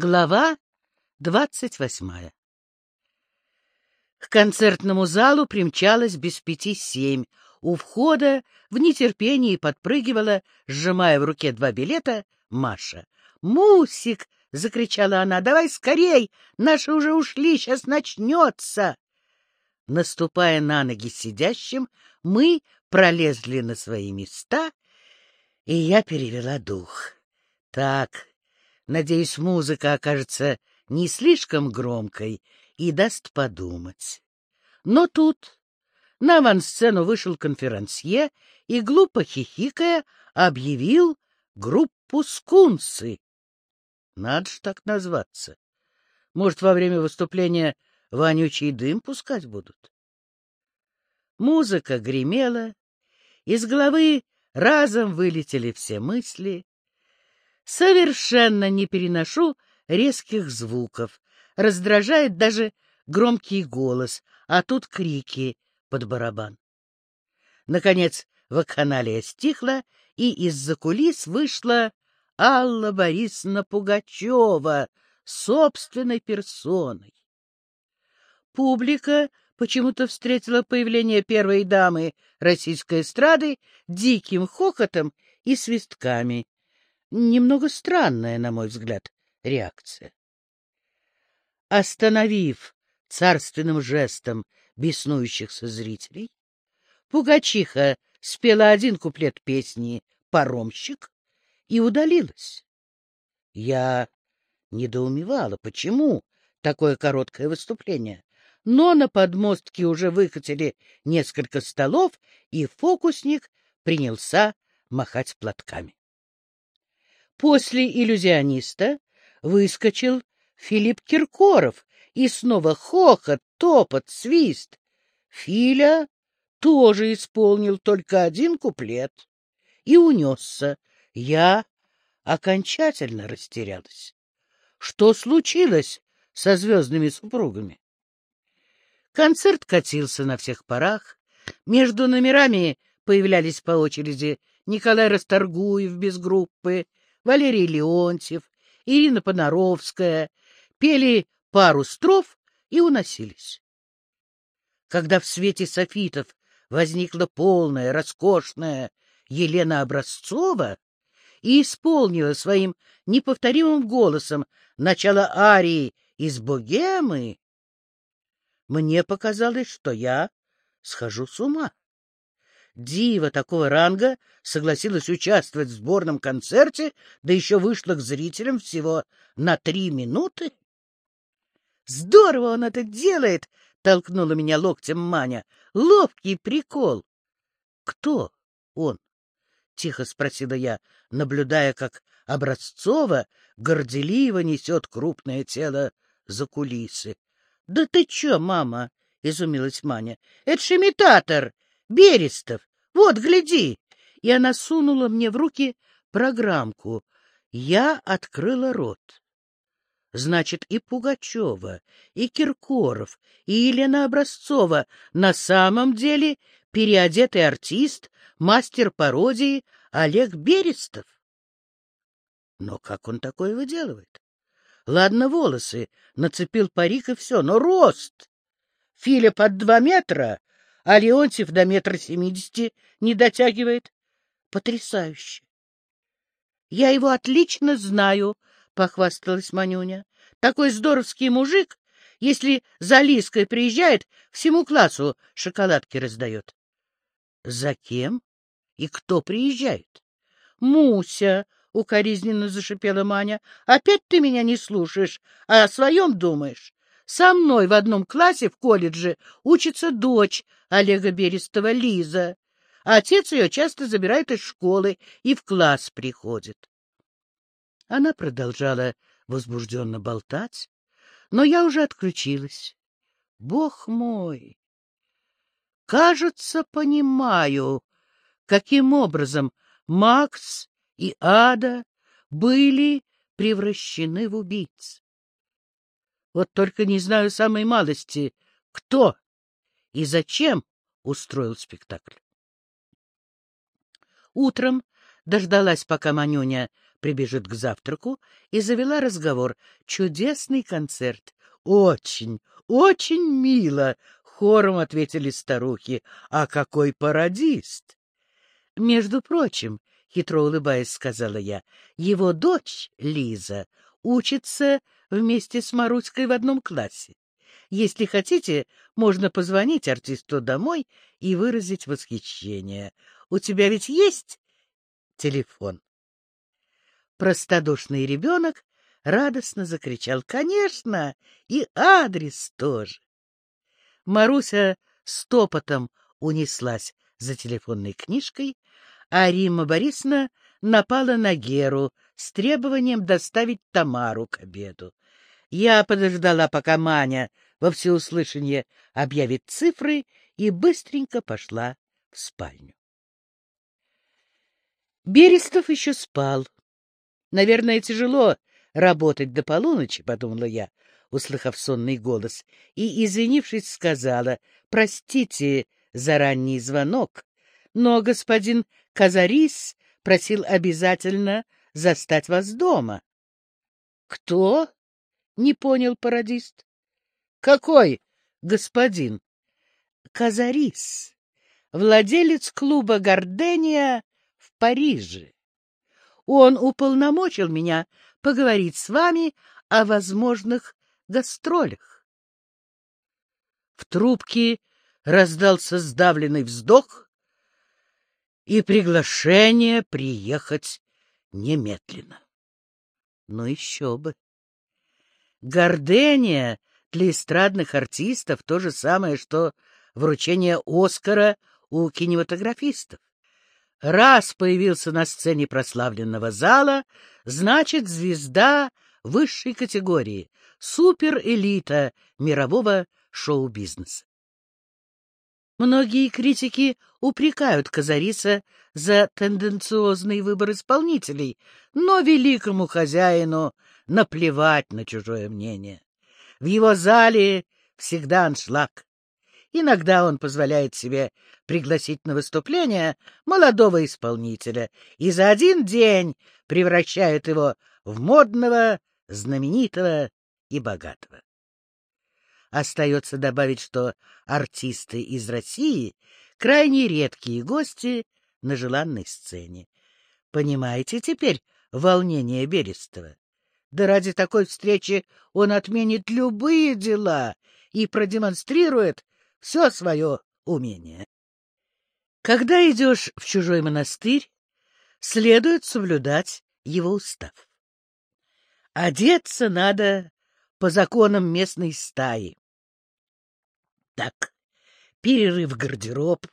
Глава двадцать восьмая К концертному залу примчалась без пяти семь. У входа в нетерпении подпрыгивала, сжимая в руке два билета, Маша. «Мусик!» — закричала она. «Давай скорей! Наши уже ушли, сейчас начнется!» Наступая на ноги сидящим, мы пролезли на свои места, и я перевела дух. Так, Надеюсь, музыка окажется не слишком громкой и даст подумать. Но тут на авансцену вышел конферансье и, глупо хихикая, объявил группу скунсы. Надо ж так назваться. Может, во время выступления вонючий дым пускать будут? Музыка гремела, из головы разом вылетели все мысли, Совершенно не переношу резких звуков. Раздражает даже громкий голос, а тут крики под барабан. Наконец вакханалия стихла, и из-за кулис вышла Алла Борисовна Пугачева собственной персоной. Публика почему-то встретила появление первой дамы российской эстрады диким хохотом и свистками. Немного странная, на мой взгляд, реакция. Остановив царственным жестом беснующихся зрителей, Пугачиха спела один куплет песни «Паромщик» и удалилась. Я недоумевала, почему такое короткое выступление, но на подмостке уже выкатили несколько столов, и фокусник принялся махать платками. После иллюзиониста выскочил Филипп Киркоров, и снова хохот, топот, свист. Филя тоже исполнил только один куплет и унесся. Я окончательно растерялась. Что случилось со звездными супругами? Концерт катился на всех парах. Между номерами появлялись по очереди Николай Расторгуев без группы, Валерий Леонтьев, Ирина Понаровская пели пару строф и уносились. Когда в свете софитов возникла полная, роскошная Елена Образцова и исполнила своим неповторимым голосом начало арии из «Богемы», мне показалось, что я схожу с ума. Дива такого ранга согласилась участвовать в сборном концерте, да еще вышла к зрителям всего на три минуты. «Здорово он это делает!» — толкнула меня локтем Маня. «Ловкий прикол!» «Кто он?» — тихо спросила я, наблюдая, как Образцова горделиво несет крупное тело за кулисы. — Да ты че, мама? — изумилась Маня. — Это ж имитатор! Берестов! Вот, гляди!» И она сунула мне в руки программку. Я открыла рот. Значит, и Пугачева, и Киркоров, и Елена Образцова на самом деле переодетый артист, мастер пародии Олег Берестов. Но как он такое выделывает? Ладно, волосы, нацепил парик и все, но рост! Филя под два метра, а Леонтьев до метра семидесяти не дотягивает. Потрясающе! — Я его отлично знаю, — похвасталась Манюня. — Такой здоровский мужик, если за Лиской приезжает, всему классу шоколадки раздает. — За кем? И кто приезжает? — Муся, — укоризненно зашипела Маня. — Опять ты меня не слушаешь, а о своем думаешь. Со мной в одном классе в колледже учится дочь Олега Берестова, Лиза. Отец ее часто забирает из школы и в класс приходит. Она продолжала возбужденно болтать, но я уже отключилась. Бог мой! Кажется, понимаю, каким образом Макс и Ада были превращены в убийц. Вот только не знаю самой малости, кто и зачем устроил спектакль. Утром дождалась, пока Манюня прибежит к завтраку, и завела разговор. Чудесный концерт. Очень, очень мило, хором ответили старухи. А какой пародист! Между прочим, хитро улыбаясь, сказала я, его дочь Лиза учится вместе с Маруськой в одном классе. Если хотите, можно позвонить артисту домой и выразить восхищение. У тебя ведь есть телефон? Простодушный ребенок радостно закричал «Конечно! И адрес тоже!» Маруся стопотом унеслась за телефонной книжкой, а Римма Борисовна напала на Геру с требованием доставить Тамару к обеду. Я подождала, пока Маня во всеуслышание объявит цифры, и быстренько пошла в спальню. Берестов еще спал. Наверное, тяжело работать до полуночи, — подумала я, услыхав сонный голос, и, извинившись, сказала, — простите за ранний звонок, но господин Казарис просил обязательно застать вас дома. — Кто? — не понял пародист. — Какой господин? — Казарис, владелец клуба «Гордения» в Париже. Он уполномочил меня поговорить с вами о возможных гастролях. В трубке раздался сдавленный вздох и приглашение приехать немедленно. Ну еще бы! Гордения для эстрадных артистов то же самое, что вручение Оскара у кинематографистов. Раз появился на сцене прославленного зала, значит, звезда высшей категории, суперэлита мирового шоу-бизнеса. Многие критики упрекают Казариса за тенденциозный выбор исполнителей, но великому хозяину наплевать на чужое мнение. В его зале всегда аншлаг. Иногда он позволяет себе пригласить на выступление молодого исполнителя и за один день превращает его в модного, знаменитого и богатого. Остается добавить, что артисты из России — крайне редкие гости на желанной сцене. Понимаете теперь волнение Берестова? Да ради такой встречи он отменит любые дела и продемонстрирует все свое умение. Когда идешь в чужой монастырь, следует соблюдать его устав. Одеться надо по законам местной стаи. Так, перерыв гардероб,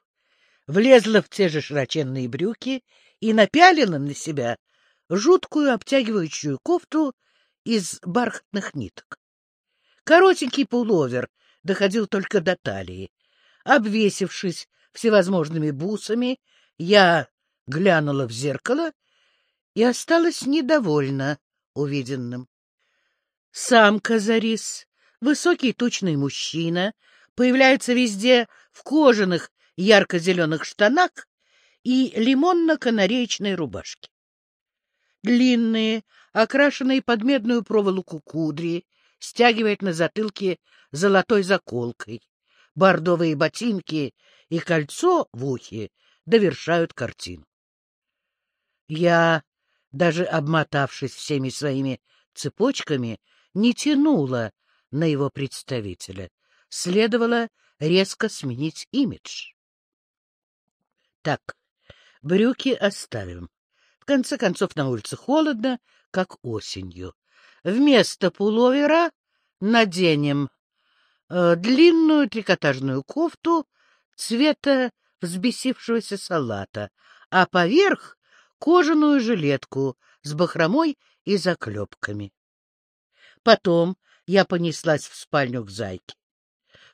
влезла в те же широченные брюки и напялила на себя жуткую обтягивающую кофту из бархатных ниток. Коротенький пуловер доходил только до талии. Обвесившись всевозможными бусами, я глянула в зеркало и осталась недовольна увиденным. Сам Казарис, высокий тучный мужчина, появляется везде в кожаных ярко-зеленых штанах и лимонно-канареечной рубашке. Длинные, окрашенные под медную проволоку кудри, стягивает на затылке золотой заколкой. Бордовые ботинки и кольцо в ухе довершают картину. Я, даже обмотавшись всеми своими цепочками, не тянула на его представителя. Следовало резко сменить имидж. Так, брюки оставим. В конце концов, на улице холодно, как осенью. Вместо пуловера наденем э, длинную трикотажную кофту цвета взбесившегося салата, а поверх кожаную жилетку с бахромой и заклепками. Потом я понеслась в спальню к зайке.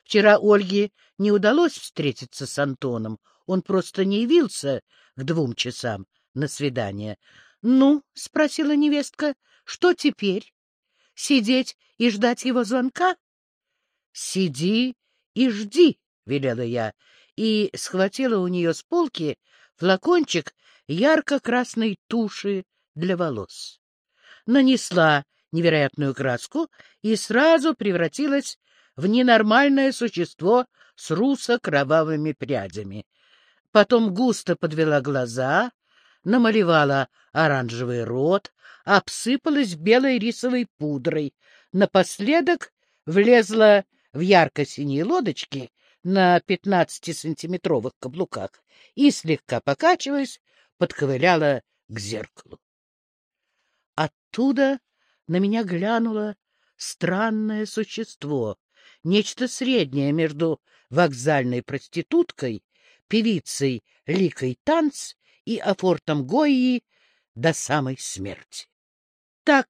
Вчера Ольге не удалось встретиться с Антоном, он просто не явился к двум часам на свидание. — Ну, — спросила невестка, — что теперь? Сидеть и ждать его звонка? — Сиди и жди, — велела я, и схватила у нее с полки флакончик ярко-красной туши для волос. Нанесла невероятную краску и сразу превратилась в ненормальное существо с русо-кровавыми прядями. Потом густо подвела глаза, намалевала оранжевый рот, обсыпалась белой рисовой пудрой. Напоследок влезла в ярко-синие лодочки на пятнадцатисантиметровых каблуках и, слегка покачиваясь, подковыляла к зеркалу. Оттуда на меня глянуло странное существо, нечто среднее между вокзальной проституткой, певицей Ликой Танц и афортом Гойи до самой смерти. Так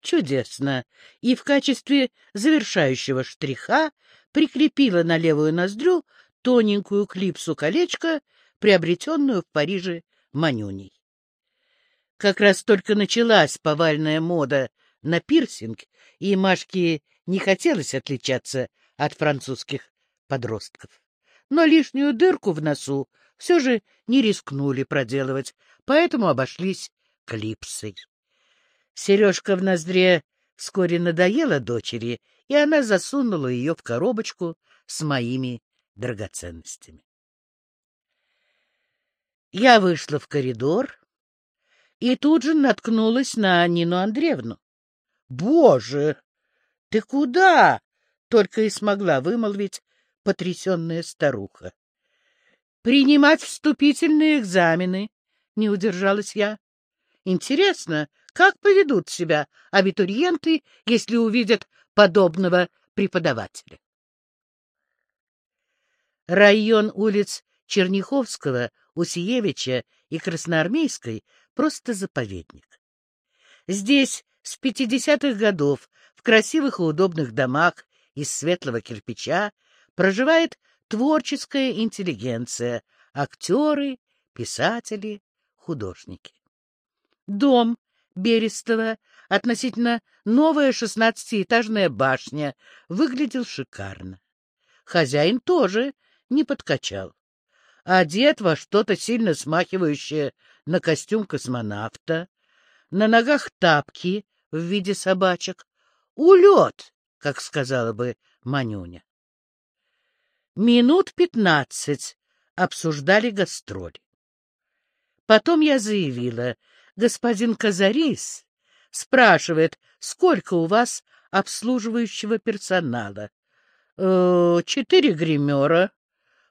чудесно, и в качестве завершающего штриха прикрепила на левую ноздрю тоненькую клипсу-колечко, приобретенную в Париже Манюней. Как раз только началась повальная мода на пирсинг, и Машке не хотелось отличаться от французских подростков. Но лишнюю дырку в носу все же не рискнули проделывать, поэтому обошлись клипсой. Сережка в ноздре вскоре надоела дочери, и она засунула ее в коробочку с моими драгоценностями. Я вышла в коридор и тут же наткнулась на Нину Андреевну. — Боже! Ты куда? — только и смогла вымолвить потрясенная старуха. — Принимать вступительные экзамены, — не удержалась я. — Интересно, как поведут себя абитуриенты, если увидят подобного преподавателя? Район улиц Черняховского, Усиевича и Красноармейской — просто заповедник. Здесь с пятидесятых годов в красивых и удобных домах из светлого кирпича проживает творческая интеллигенция, актеры, писатели, художники. Дом Берестова, относительно новая шестнадцатиэтажная башня, выглядел шикарно. Хозяин тоже не подкачал. Одет во что-то сильно смахивающее на костюм космонавта, на ногах тапки в виде собачек. Улет, как сказала бы Манюня. Минут пятнадцать обсуждали гастроли. Потом я заявила, господин Казарис спрашивает, сколько у вас обслуживающего персонала. «Э, четыре гримера,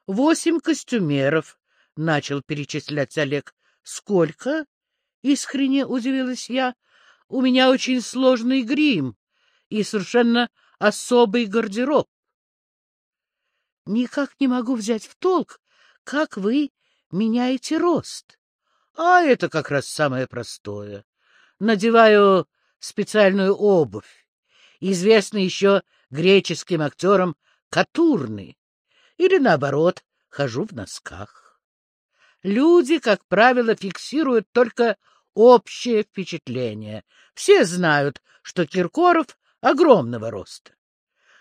восемь костюмеров, — начал перечислять Олег. — Сколько? — искренне удивилась я. — У меня очень сложный грим и совершенно особый гардероб. Никак не могу взять в толк, как вы меняете рост. А это как раз самое простое. Надеваю специальную обувь, известный еще греческим актерам Катурны, или, наоборот, хожу в носках. Люди, как правило, фиксируют только общее впечатление. Все знают, что Киркоров огромного роста.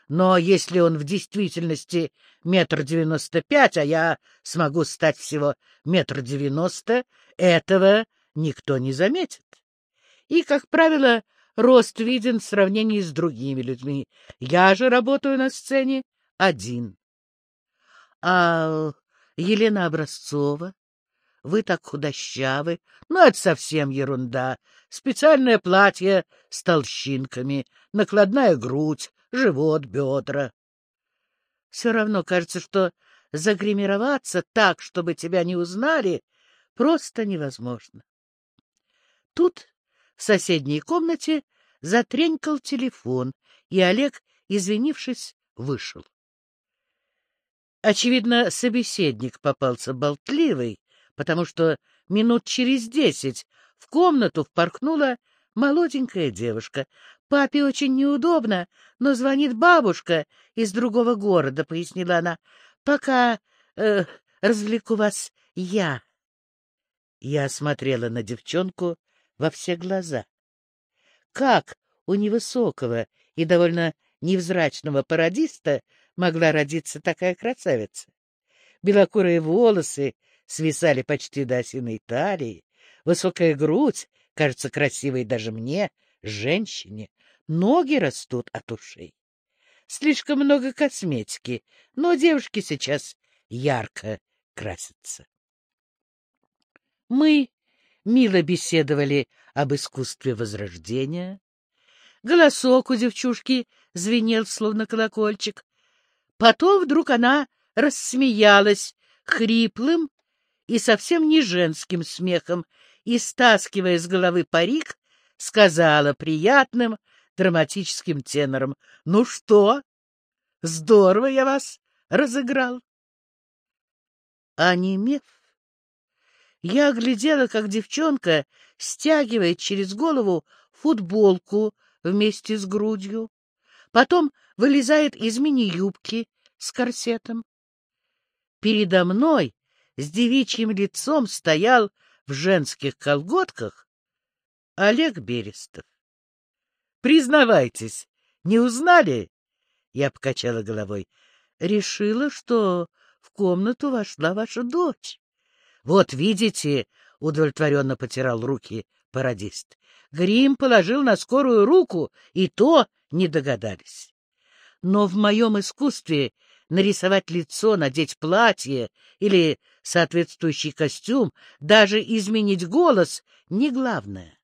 Но если он в действительности метр девяносто пять, а я смогу стать всего метр девяносто, этого никто не заметит. И, как правило, рост виден в сравнении с другими людьми. Я же работаю на сцене один. А Елена Образцова? Вы так худощавы. Ну, это совсем ерунда. Специальное платье с толщинками, накладная грудь, живот, бедра. Все равно кажется, что загримироваться так, чтобы тебя не узнали, просто невозможно. Тут в соседней комнате затренькал телефон, и Олег, извинившись, вышел. Очевидно, собеседник попался болтливый, потому что минут через десять в комнату впорхнула молоденькая девушка. Папе очень неудобно, но звонит бабушка из другого города, — пояснила она. — Пока э, развлеку вас я. Я смотрела на девчонку во все глаза. Как у невысокого и довольно невзрачного пародиста могла родиться такая красавица? Белокурые волосы свисали почти до осиной талии, высокая грудь кажется красивой даже мне, женщине. Ноги растут от ушей. Слишком много косметики, но девушки сейчас ярко красятся. Мы мило беседовали об искусстве возрождения. Голосок у девчушки звенел, словно колокольчик. Потом вдруг она рассмеялась хриплым и совсем не женским смехом и, стаскивая с головы парик, сказала приятным драматическим тенором, «Ну что? Здорово я вас разыграл!» Онемев, я глядела, как девчонка стягивает через голову футболку вместе с грудью, потом вылезает из мини-юбки с корсетом. Передо мной с девичьим лицом стоял в женских колготках Олег Берестов. — Признавайтесь, не узнали? Я покачала головой. Решила, что в комнату вошла ваша дочь. — Вот видите, — удовлетворенно потирал руки пародист, — грим положил на скорую руку, и то не догадались. Но в моем искусстве нарисовать лицо, надеть платье или соответствующий костюм, даже изменить голос — не главное.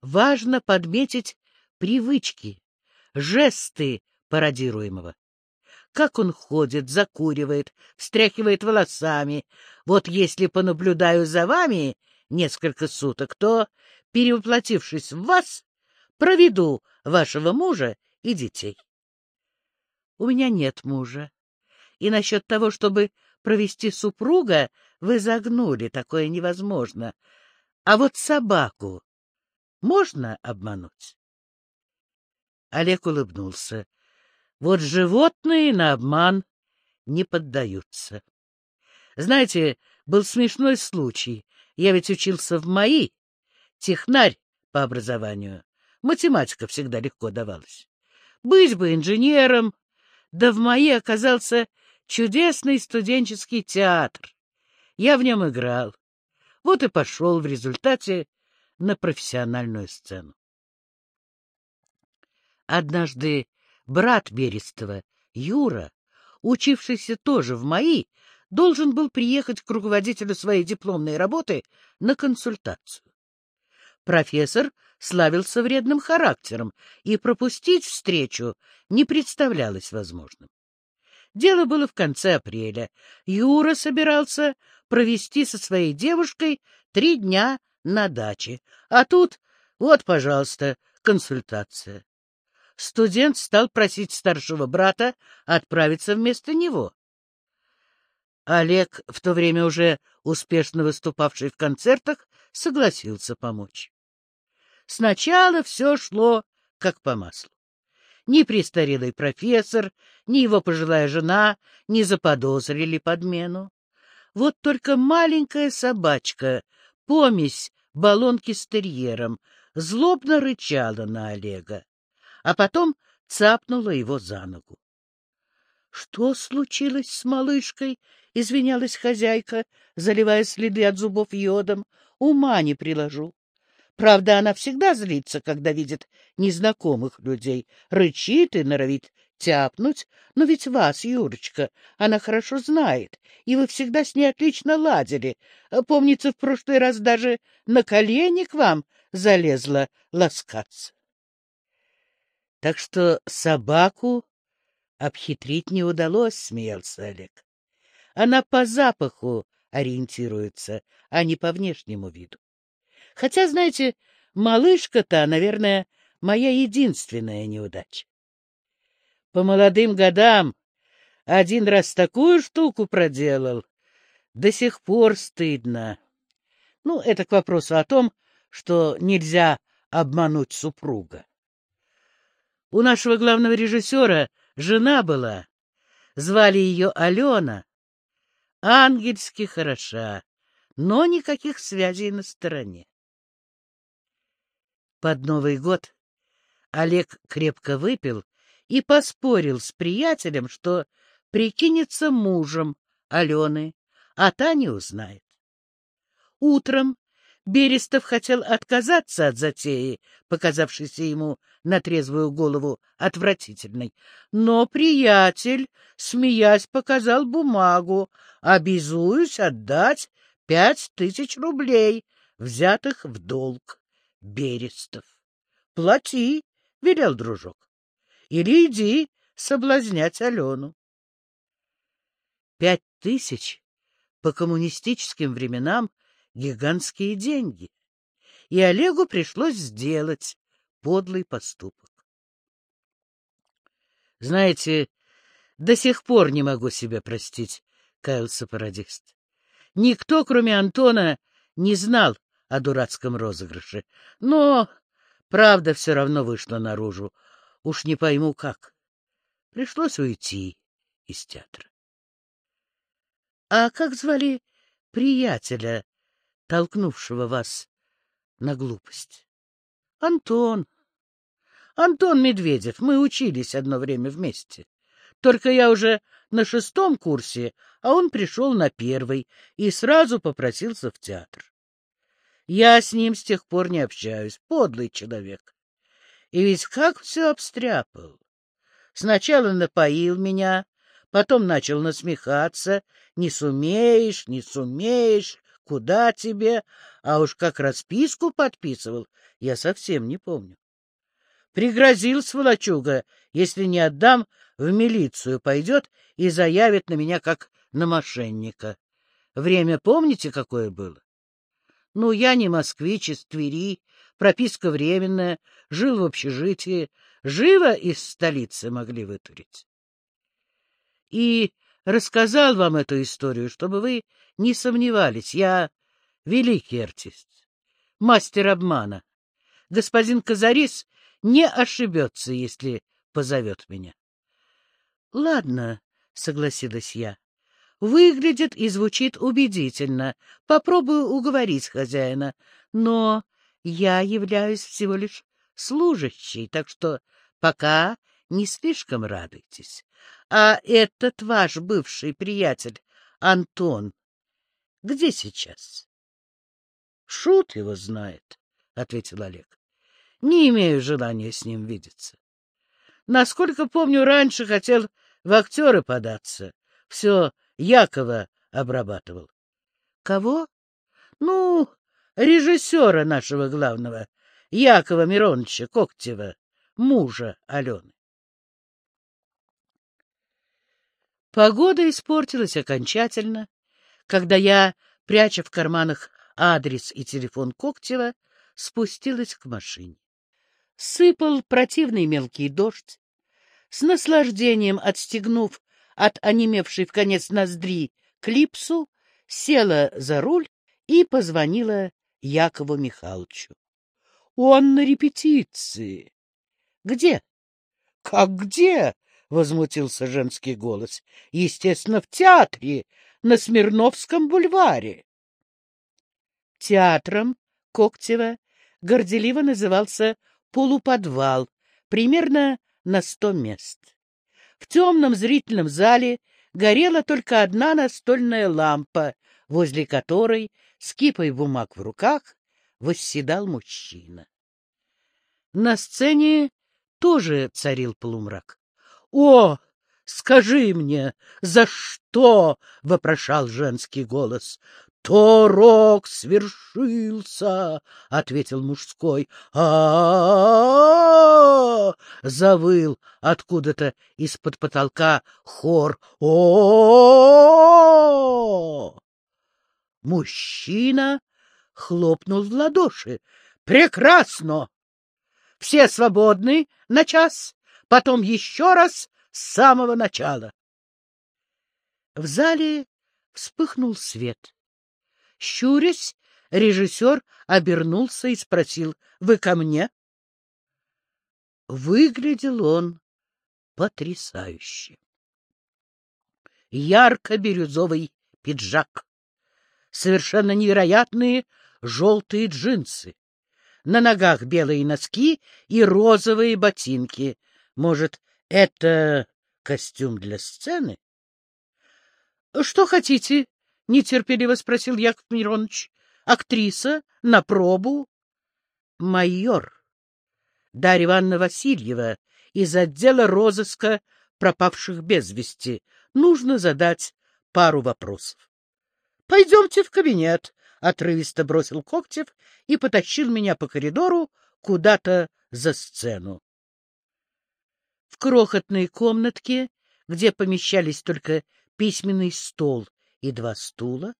Важно подметить привычки, жесты пародируемого. Как он ходит, закуривает, встряхивает волосами. Вот если понаблюдаю за вами несколько суток, то, перевоплотившись в вас, проведу вашего мужа и детей. У меня нет мужа. И насчет того, чтобы провести супруга, вы загнули, такое невозможно. А вот собаку можно обмануть? Олег улыбнулся. Вот животные на обман не поддаются. Знаете, был смешной случай. Я ведь учился в МАИ, технарь по образованию. Математика всегда легко давалась. Быть бы инженером, да в МАИ оказался чудесный студенческий театр. Я в нем играл. Вот и пошел в результате на профессиональную сцену. Однажды брат Берестова, Юра, учившийся тоже в МАИ, должен был приехать к руководителю своей дипломной работы на консультацию. Профессор славился вредным характером, и пропустить встречу не представлялось возможным. Дело было в конце апреля. Юра собирался провести со своей девушкой три дня на даче, а тут, вот, пожалуйста, консультация студент стал просить старшего брата отправиться вместо него. Олег, в то время уже успешно выступавший в концертах, согласился помочь. Сначала все шло как по маслу. Ни престарелый профессор, ни его пожилая жена не заподозрили подмену. Вот только маленькая собачка, помесь баллонки с терьером, злобно рычала на Олега а потом цапнула его за ногу. — Что случилось с малышкой? — извинялась хозяйка, заливая следы от зубов йодом. — Ума не приложу. Правда, она всегда злится, когда видит незнакомых людей, рычит и норовит тяпнуть. Но ведь вас, Юрочка, она хорошо знает, и вы всегда с ней отлично ладили. Помнится, в прошлый раз даже на колени к вам залезла ласкаться. Так что собаку обхитрить не удалось, — смеялся Олег. Она по запаху ориентируется, а не по внешнему виду. Хотя, знаете, малышка-то, наверное, моя единственная неудача. По молодым годам один раз такую штуку проделал. До сих пор стыдно. Ну, это к вопросу о том, что нельзя обмануть супруга. У нашего главного режиссера жена была. Звали ее Алена. Ангельски хороша, но никаких связей на стороне. Под Новый год Олег крепко выпил и поспорил с приятелем, что прикинется мужем Алены, а та не узнает. Утром Берестов хотел отказаться от затеи, показавшейся ему на трезвую голову отвратительной. Но приятель, смеясь, показал бумагу, обязуюсь отдать пять тысяч рублей, взятых в долг. Берестов. — Плати, — велел дружок. — Или иди соблазнять Алену. Пять тысяч по коммунистическим временам гигантские деньги, и Олегу пришлось сделать подлый поступок. Знаете, до сих пор не могу себя простить, — каялся пародист. Никто, кроме Антона, не знал о дурацком розыгрыше, но правда все равно вышла наружу. Уж не пойму как. Пришлось уйти из театра. — А как звали приятеля, толкнувшего вас на глупость? — Антон. Антон Медведев. Мы учились одно время вместе. Только я уже на шестом курсе, а он пришел на первый и сразу попросился в театр. Я с ним с тех пор не общаюсь. Подлый человек. И ведь как все обстряпал. Сначала напоил меня, потом начал насмехаться. Не сумеешь, не сумеешь, куда тебе? А уж как расписку подписывал, я совсем не помню. Пригрозил сволочуга, если не отдам, в милицию пойдет и заявит на меня как на мошенника. Время помните, какое было? Ну, я не москвич из Твери, прописка временная, жил в общежитии, живо из столицы могли вытурить. И рассказал вам эту историю, чтобы вы не сомневались. Я великий артист, мастер обмана. Господин Казарис не ошибется, если позовет меня. — Ладно, — согласилась я. Выглядит и звучит убедительно. Попробую уговорить хозяина. Но я являюсь всего лишь служащей, так что пока не слишком радуйтесь. А этот ваш бывший приятель, Антон, где сейчас? — Шут его знает, — ответил Олег. — Не имею желания с ним видеться. Насколько помню, раньше хотел в актеры податься. Все Якова обрабатывал. — Кого? — Ну, режиссера нашего главного, Якова Мироновича Коктева, мужа Алены. Погода испортилась окончательно, когда я, пряча в карманах адрес и телефон Коктева, спустилась к машине. Сыпал противный мелкий дождь. С наслаждением отстегнув от онемевшей в конец ноздри клипсу, села за руль и позвонила Якову Михайловичу. — Он на репетиции. — Где? — Как где? — возмутился женский голос. — Естественно, в театре, на Смирновском бульваре. Театром Коктева горделиво назывался полуподвал, примерно на сто мест. В темном зрительном зале горела только одна настольная лампа, возле которой, с кипой бумаг в руках, восседал мужчина. На сцене тоже царил полумрак. — О, скажи мне, за что? — вопрошал женский голос. Торок свершился, — ответил мужской. а завыл откуда-то из-под потолка хор. о Мужчина хлопнул в ладоши. «Прекрасно! Все свободны на час, потом еще раз с самого начала». В зале вспыхнул свет. Щурясь, режиссер обернулся и спросил, — Вы ко мне? Выглядел он потрясающе. Ярко-бирюзовый пиджак, совершенно невероятные желтые джинсы, на ногах белые носки и розовые ботинки. Может, это костюм для сцены? — Что хотите? — нетерпеливо спросил Яков Миронович. Актриса? На пробу? Майор. Дарья Ивановна Васильева из отдела розыска пропавших без вести. Нужно задать пару вопросов. — Пойдемте в кабинет, — отрывисто бросил Коктев и потащил меня по коридору куда-то за сцену. Крохотной комнатке, где помещались только письменный стол и два стула,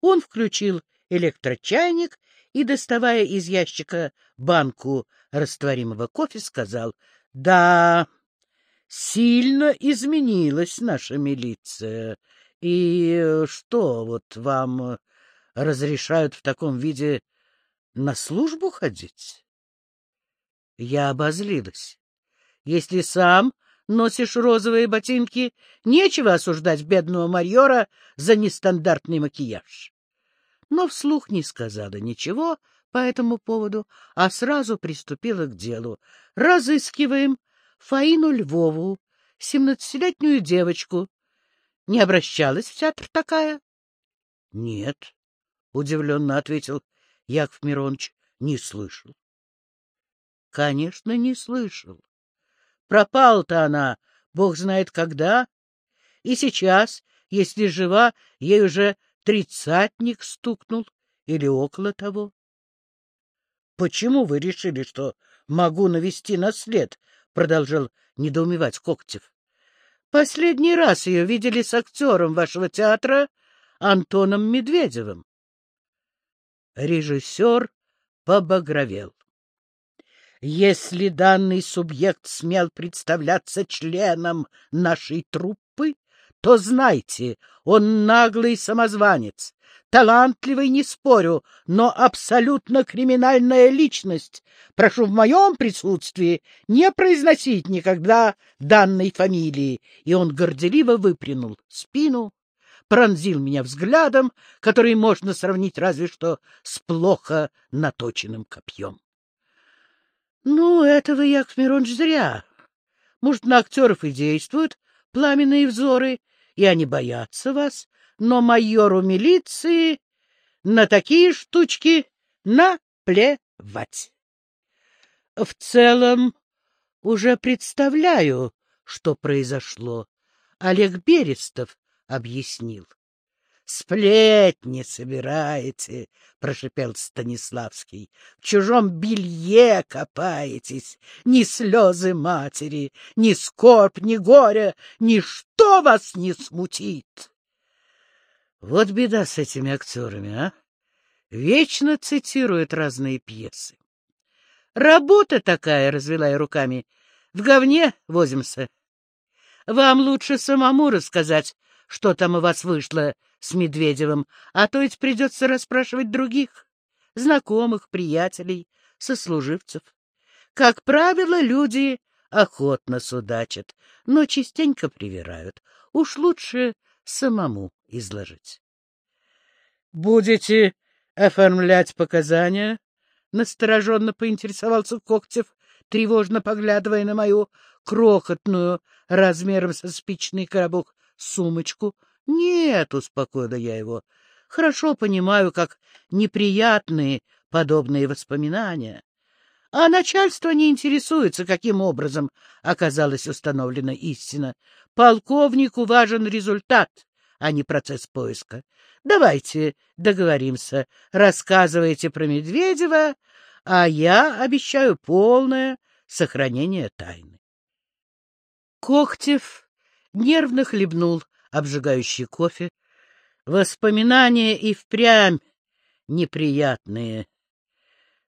он включил электрочайник и, доставая из ящика банку растворимого кофе, сказал, — Да, сильно изменилась наша милиция. И что, вот вам разрешают в таком виде на службу ходить? Я обозлилась. Если сам носишь розовые ботинки, нечего осуждать бедного майора за нестандартный макияж но вслух не сказала ничего по этому поводу, а сразу приступила к делу. Разыскиваем Фаину Львову, семнадцатилетнюю девочку. Не обращалась в театр такая? — Нет, — удивленно ответил Яков Миронович, — не слышал. — Конечно, не слышал. Пропала-то она, бог знает когда. И сейчас, если жива, ей уже тридцатник стукнул или около того. — Почему вы решили, что могу навести на след? — продолжал недоумевать Коктев. — Последний раз ее видели с актером вашего театра Антоном Медведевым. Режиссер побагровел. Если данный субъект смел представляться членом нашей труппы, то знайте, он наглый самозванец, талантливый, не спорю, но абсолютно криминальная личность. Прошу в моем присутствии не произносить никогда данной фамилии. И он горделиво выпрянул спину, пронзил меня взглядом, который можно сравнить разве что с плохо наточенным копьем. — Ну, этого, Яков Миронович, зря. Может, на актеров и действуют пламенные взоры, и они боятся вас, но майору милиции на такие штучки наплевать. В целом, уже представляю, что произошло. Олег Берестов объяснил. Сплетни собираете, — прошипел Станиславский. — В чужом белье копаетесь. Ни слезы матери, ни скорбь, ни горе, ничто вас не смутит. Вот беда с этими актерами, а? Вечно цитируют разные пьесы. Работа такая, — развела я руками, — в говне возимся. Вам лучше самому рассказать, что там у вас вышло с Медведевым, а то ведь придется расспрашивать других, знакомых, приятелей, сослуживцев. Как правило, люди охотно судачат, но частенько привирают. Уж лучше самому изложить. — Будете оформлять показания? — настороженно поинтересовался Когтев, тревожно поглядывая на мою крохотную, размером со спичный коробок, сумочку — нет, успокоила я его. Хорошо понимаю, как неприятные подобные воспоминания. А начальство не интересуется, каким образом оказалась установлена истина. Полковнику важен результат, а не процесс поиска. Давайте договоримся. Рассказывайте про Медведева, а я обещаю полное сохранение тайны. Когтев нервно хлебнул обжигающий кофе. Воспоминания и впрямь неприятные.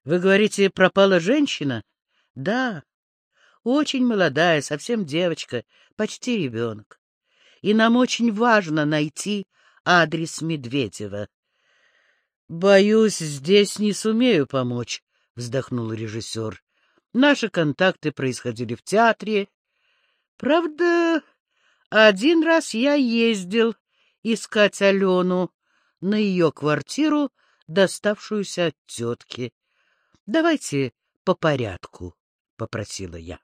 Вы говорите, пропала женщина? Да, очень молодая, совсем девочка, почти ребенок. И нам очень важно найти адрес Медведева. Боюсь, здесь не сумею помочь, вздохнул режиссер. Наши контакты происходили в театре. Правда, один раз я ездил искать Алену на ее квартиру, доставшуюся от тетки. — Давайте по порядку, — попросила я.